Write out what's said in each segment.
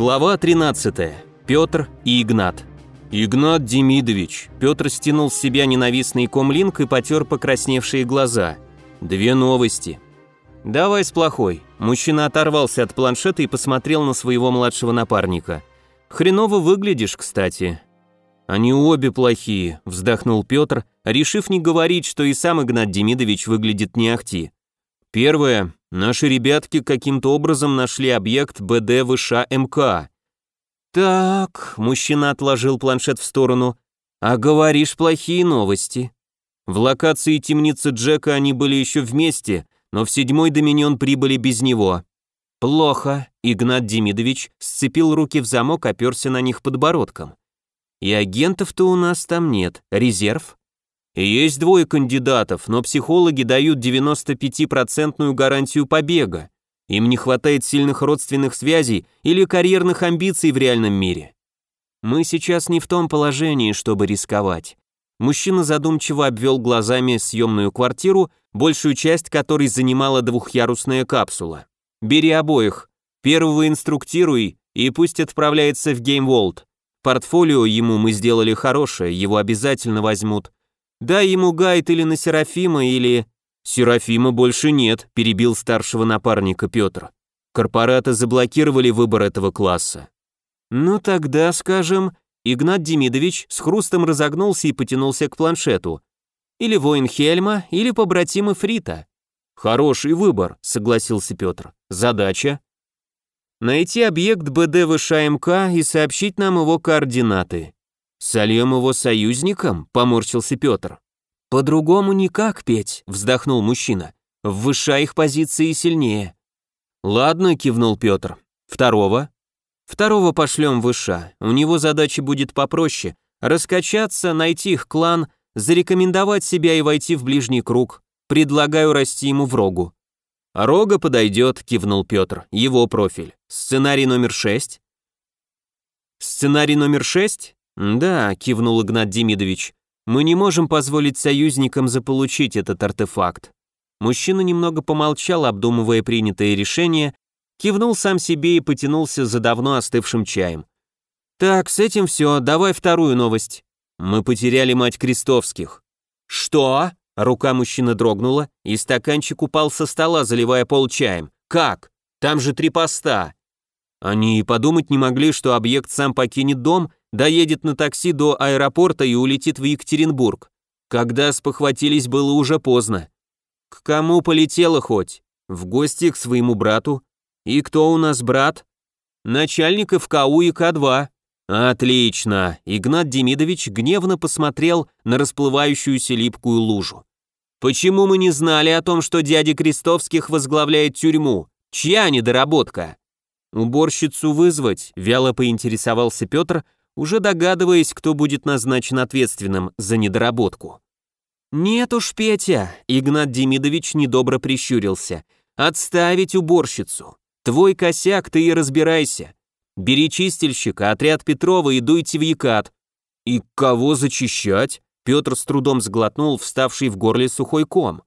Глава 13. Петр и Игнат. «Игнат Демидович!» Петр стянул с себя ненавистный комлинк и потер покрасневшие глаза. «Две новости». «Давай с плохой». Мужчина оторвался от планшета и посмотрел на своего младшего напарника. «Хреново выглядишь, кстати». «Они обе плохие», – вздохнул Петр, решив не говорить, что и сам Игнат Демидович выглядит не ахти. «Первое. Наши ребятки каким-то образом нашли объект БДВШ МК. Так, мужчина отложил планшет в сторону. А говоришь плохие новости. В локации темницы Джека они были еще вместе, но в седьмой доминион прибыли без него. Плохо. Игнат Демидович сцепил руки в замок, оперся на них подбородком. И агентов-то у нас там нет. Резерв? Есть двое кандидатов, но психологи дают 95% гарантию побега. Им не хватает сильных родственных связей или карьерных амбиций в реальном мире. Мы сейчас не в том положении, чтобы рисковать. Мужчина задумчиво обвел глазами съемную квартиру, большую часть которой занимала двухъярусная капсула. Бери обоих. Первого инструктируй и пусть отправляется в Геймволд. Портфолио ему мы сделали хорошее, его обязательно возьмут. Дай ему гайд или на Серафима, или... Серафима больше нет, перебил старшего напарника Петр. Корпораты заблокировали выбор этого класса. Ну тогда, скажем, Игнат Демидович с хрустом разогнулся и потянулся к планшету. Или воин Хельма, или побратимы Фрита. Хороший выбор, согласился Петр. Задача? Найти объект БДВШМК и сообщить нам его координаты. «Сольем его союзником?» – поморщился Петр. «По-другому никак, Петь», – вздохнул мужчина. «В выша их позиции сильнее». «Ладно», – кивнул Петр. «Второго?» «Второго пошлем выша. У него задача будет попроще. Раскачаться, найти их клан, зарекомендовать себя и войти в ближний круг. Предлагаю расти ему в рогу». «Рога подойдет», – кивнул Петр. «Его профиль. Сценарий номер шесть?» «Сценарий номер шесть? «Да», — кивнул Игнат Демидович, — «мы не можем позволить союзникам заполучить этот артефакт». Мужчина немного помолчал, обдумывая принятое решение, кивнул сам себе и потянулся за давно остывшим чаем. «Так, с этим все, давай вторую новость». «Мы потеряли мать Крестовских». «Что?» Рука мужчины дрогнула, и стаканчик упал со стола, заливая пол чаем. «Как? Там же три поста». Они и подумать не могли, что объект сам покинет дом доедет на такси до аэропорта и улетит в Екатеринбург. Когда спохватились, было уже поздно. К кому полетела хоть? В гости к своему брату. И кто у нас брат? Начальник ФКУ и К2. Отлично. Игнат Демидович гневно посмотрел на расплывающуюся липкую лужу. Почему мы не знали о том, что дядя Крестовских возглавляет тюрьму? Чья недоработка? Уборщицу вызвать, вяло поинтересовался Петр, уже догадываясь, кто будет назначен ответственным за недоработку. «Нет уж, Петя», — Игнат Демидович недобро прищурился, — «отставить уборщицу. Твой косяк, ты и разбирайся. Бери чистильщика, отряд Петрова и дуйте в Якат». «И кого зачищать?» — Петр с трудом сглотнул вставший в горле сухой ком.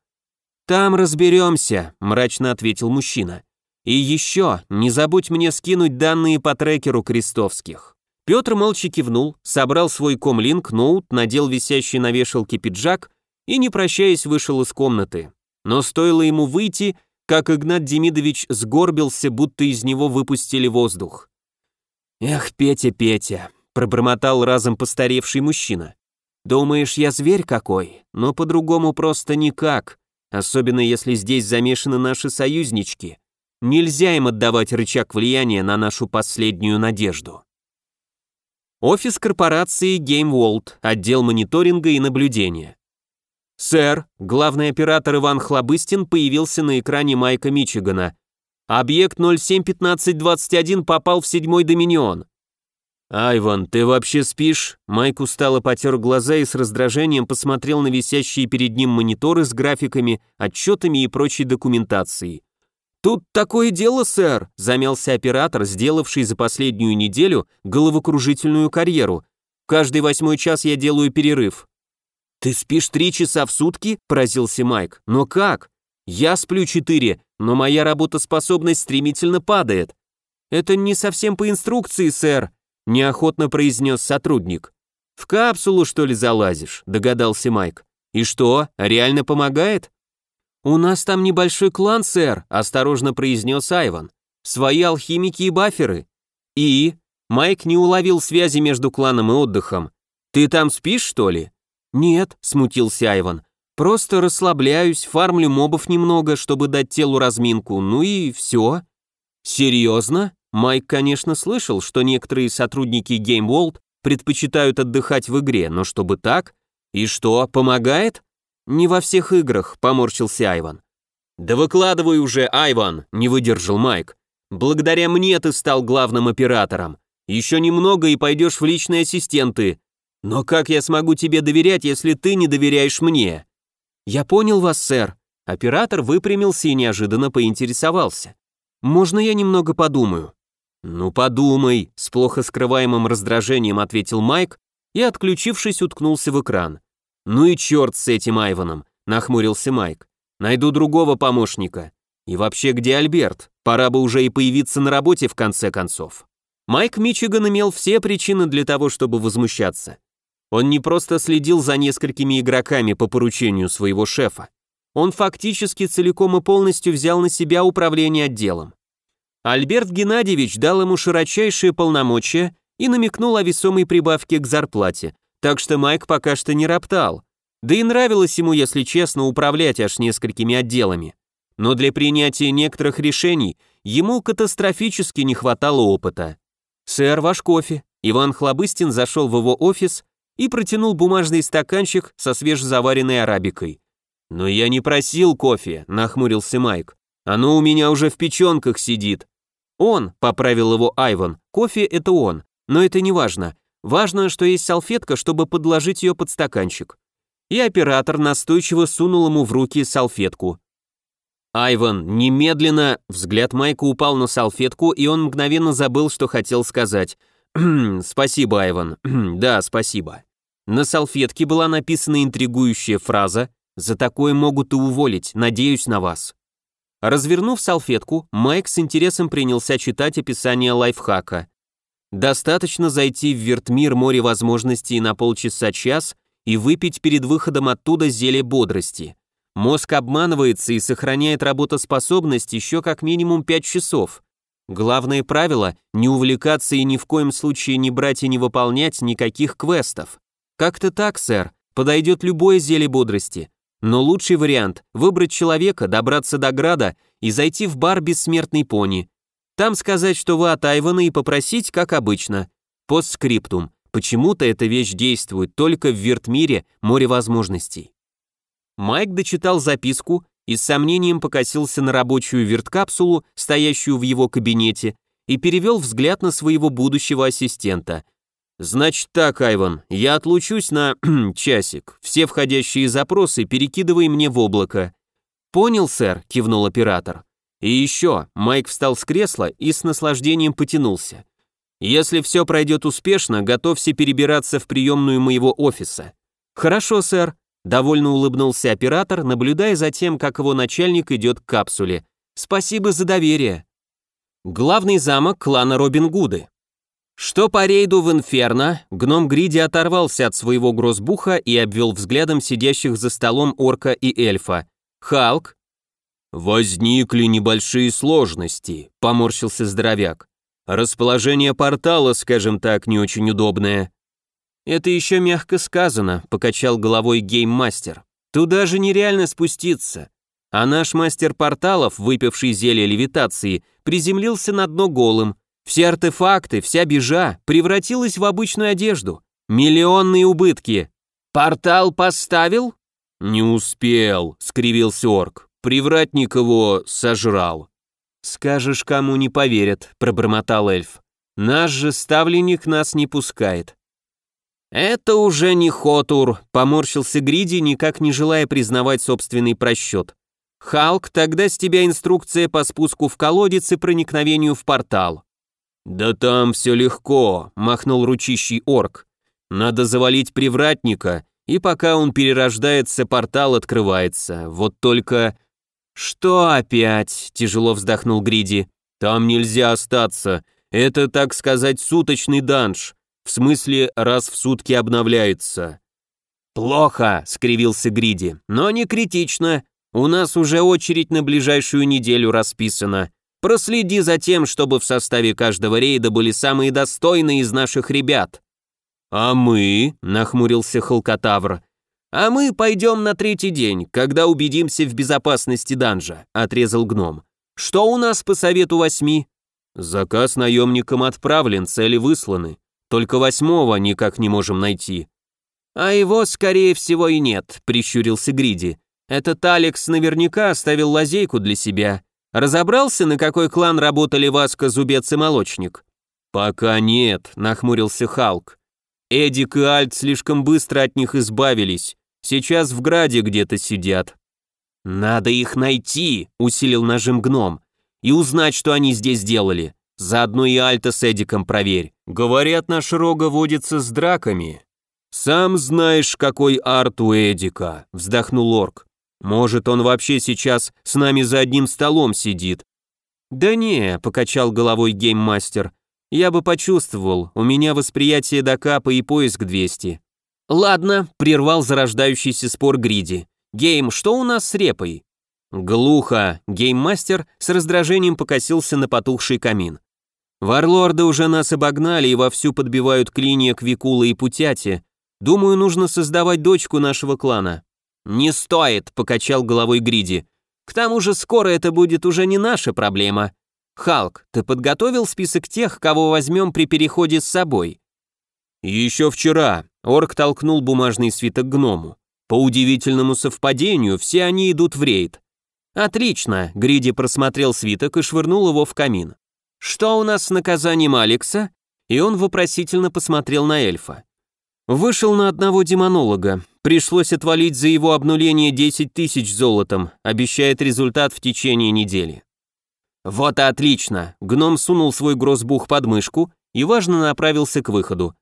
«Там разберемся», — мрачно ответил мужчина. «И еще, не забудь мне скинуть данные по трекеру крестовских». Петр молча кивнул, собрал свой комлинк, ноут, надел висящий на вешалке пиджак и, не прощаясь, вышел из комнаты. Но стоило ему выйти, как Игнат Демидович сгорбился, будто из него выпустили воздух. «Эх, Петя, Петя», — пробормотал разом постаревший мужчина. «Думаешь, я зверь какой? Но по-другому просто никак, особенно если здесь замешаны наши союзнички. Нельзя им отдавать рычаг влияния на нашу последнюю надежду». Офис корпорации Game World, отдел мониторинга и наблюдения. Сэр, главный оператор Иван Хлобыстин появился на экране Майка Мичигана. Объект 071521 попал в седьмой доминион. «Айван, ты вообще спишь?» Майк устало потер глаза и с раздражением посмотрел на висящие перед ним мониторы с графиками, отчетами и прочей документацией. «Тут такое дело, сэр», — замялся оператор, сделавший за последнюю неделю головокружительную карьеру. «Каждый восьмой час я делаю перерыв». «Ты спишь три часа в сутки?» — поразился Майк. «Но как?» «Я сплю четыре, но моя работоспособность стремительно падает». «Это не совсем по инструкции, сэр», — неохотно произнес сотрудник. «В капсулу, что ли, залазишь?» — догадался Майк. «И что, реально помогает?» «У нас там небольшой клан, сэр», — осторожно произнес Айван. «Свои алхимики и баферы». «И?» Майк не уловил связи между кланом и отдыхом. «Ты там спишь, что ли?» «Нет», — смутился Айван. «Просто расслабляюсь, фармлю мобов немного, чтобы дать телу разминку, ну и все». «Серьезно?» Майк, конечно, слышал, что некоторые сотрудники Game World предпочитают отдыхать в игре, но чтобы так? И что, помогает? Не во всех играх, поморщился Айван. Да выкладывай уже, Айван, не выдержал Майк. Благодаря мне ты стал главным оператором. Еще немного и пойдешь в личные ассистенты. Но как я смогу тебе доверять, если ты не доверяешь мне? Я понял вас, сэр. Оператор выпрямился и неожиданно поинтересовался. Можно я немного подумаю? «Ну подумай», — с плохо скрываемым раздражением ответил Майк и, отключившись, уткнулся в экран. «Ну и черт с этим Айвоном», — нахмурился Майк. «Найду другого помощника. И вообще, где Альберт? Пора бы уже и появиться на работе в конце концов». Майк Мичиган имел все причины для того, чтобы возмущаться. Он не просто следил за несколькими игроками по поручению своего шефа. Он фактически целиком и полностью взял на себя управление отделом. Альберт Геннадьевич дал ему широчайшие полномочия и намекнул о весомой прибавке к зарплате, так что Майк пока что не роптал. Да и нравилось ему, если честно, управлять аж несколькими отделами. Но для принятия некоторых решений ему катастрофически не хватало опыта. «Сэр, ваш кофе». Иван Хлобыстин зашел в его офис и протянул бумажный стаканчик со свежезаваренной арабикой. «Но я не просил кофе», — нахмурился Майк. «Оно у меня уже в печенках сидит. «Он», — поправил его Айван, — «кофе — это он, но это не важно. Важно, что есть салфетка, чтобы подложить ее под стаканчик». И оператор настойчиво сунул ему в руки салфетку. Айван, немедленно, взгляд Майка упал на салфетку, и он мгновенно забыл, что хотел сказать. «Спасибо, Айван. да, спасибо». На салфетке была написана интригующая фраза «За такое могут и уволить, надеюсь на вас». Развернув салфетку, Майк с интересом принялся читать описание лайфхака. Достаточно зайти в Вертмир море возможностей на полчаса-час и выпить перед выходом оттуда зелье бодрости. Мозг обманывается и сохраняет работоспособность еще как минимум 5 часов. Главное правило – не увлекаться и ни в коем случае не брать и не выполнять никаких квестов. Как-то так, сэр, подойдет любое зелье бодрости. Но лучший вариант – выбрать человека, добраться до града и зайти в бар «Бессмертный пони». Там сказать, что вы от Айвана и попросить, как обычно. Постскриптум. Почему-то эта вещь действует только в Вертмире море возможностей. Майк дочитал записку и с сомнением покосился на рабочую верткапсулу, стоящую в его кабинете, и перевел взгляд на своего будущего ассистента. «Значит так, Айван, я отлучусь на часик. Все входящие запросы перекидывай мне в облако». «Понял, сэр», — кивнул оператор. «И еще», — Майк встал с кресла и с наслаждением потянулся. «Если все пройдет успешно, готовься перебираться в приемную моего офиса». «Хорошо, сэр», — довольно улыбнулся оператор, наблюдая за тем, как его начальник идет к капсуле. «Спасибо за доверие». Главный замок клана Робин Гуды. Что по рейду в Инферно, гном Гриди оторвался от своего грозбуха и обвел взглядом сидящих за столом орка и эльфа. «Халк?» «Возникли небольшие сложности», — поморщился здоровяк. «Расположение портала, скажем так, не очень удобное». «Это еще мягко сказано», — покачал головой гейммастер. «Туда же нереально спуститься. А наш мастер порталов, выпивший зелье левитации, приземлился на дно голым, все артефакты, вся бежа превратилась в обычную одежду. Миллионные убытки. Портал поставил? Не успел, скривился орк. Привратник его сожрал. Скажешь, кому не поверят, пробормотал эльф. Наш же ставленник нас не пускает. Это уже не Хотур, поморщился Гриди, никак не желая признавать собственный просчет. Халк, тогда с тебя инструкция по спуску в колодец и проникновению в портал. «Да там все легко», — махнул ручищий орк. «Надо завалить привратника, и пока он перерождается, портал открывается. Вот только...» «Что опять?» — тяжело вздохнул Гриди. Там нельзя остаться. Это, так сказать, суточный данж. В смысле, раз в сутки обновляется. Плохо, скривился Гриди, но не критично. У нас уже очередь на ближайшую неделю расписана. Проследи за тем, чтобы в составе каждого рейда были самые достойные из наших ребят. А мы, нахмурился Халкотавр, а мы пойдем на третий день, когда убедимся в безопасности данжа, отрезал гном. Что у нас по совету восьми? Заказ наемникам отправлен, цели высланы. Только восьмого никак не можем найти. А его, скорее всего, и нет, прищурился Гриди. Этот Алекс наверняка оставил лазейку для себя. Разобрался, на какой клан работали Васка, Зубец и Молочник? Пока нет, нахмурился Халк. Эдик и Альт слишком быстро от них избавились. Сейчас в Граде где-то сидят. Надо их найти, усилил нажим гном, и узнать, что они здесь делали. Заодно и Альта с Эдиком проверь. Говорят, наш Рога водится с драками. Сам знаешь, какой арт у Эдика, вздохнул Орк. Может, он вообще сейчас с нами за одним столом сидит? Да не, покачал головой гейммастер. Я бы почувствовал, у меня восприятие до капа и поиск 200. Ладно, прервал зарождающийся спор Гриди. Гейм, что у нас с репой? Глухо. Гейммастер с раздражением покосился на потухший камин. Варлорды уже нас обогнали и вовсю подбивают клинья к Викула и Путяте. Думаю, нужно создавать дочку нашего клана. «Не стоит», — покачал головой Гриди. «К тому же скоро это будет уже не наша проблема. Халк, ты подготовил список тех, кого возьмем при переходе с собой?» «Еще вчера», — орк толкнул бумажный свиток гному. «По удивительному совпадению, все они идут в рейд». «Отлично», — Гриди просмотрел свиток и швырнул его в камин. «Что у нас с наказанием Алекса?» И он вопросительно посмотрел на эльфа. Вышел на одного демонолога. Пришлось отвалить за его обнуление 10 тысяч золотом, обещает результат в течение недели. Вот и отлично. Гном сунул свой грозбух под мышку и важно направился к выходу.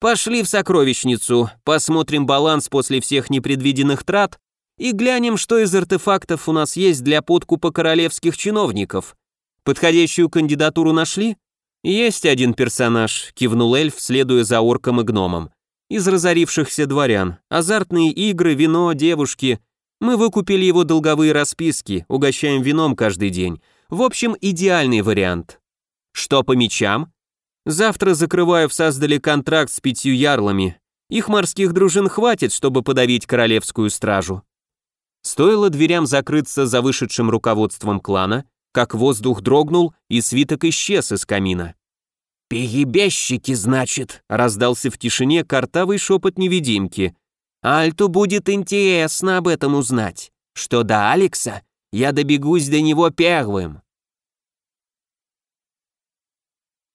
Пошли в сокровищницу, посмотрим баланс после всех непредвиденных трат и глянем, что из артефактов у нас есть для подкупа королевских чиновников. Подходящую кандидатуру нашли? Есть один персонаж, кивнул эльф, следуя за орком и гномом из разорившихся дворян. Азартные игры, вино, девушки. Мы выкупили его долговые расписки, угощаем вином каждый день. В общем, идеальный вариант. Что по мечам? Завтра закрываю в Саздале контракт с пятью ярлами. Их морских дружин хватит, чтобы подавить королевскую стражу. Стоило дверям закрыться за вышедшим руководством клана, как воздух дрогнул и свиток исчез из камина. «Перебежчики, значит», — раздался в тишине картавый шепот невидимки. «Альту будет интересно об этом узнать. Что до Алекса, я добегусь до него первым».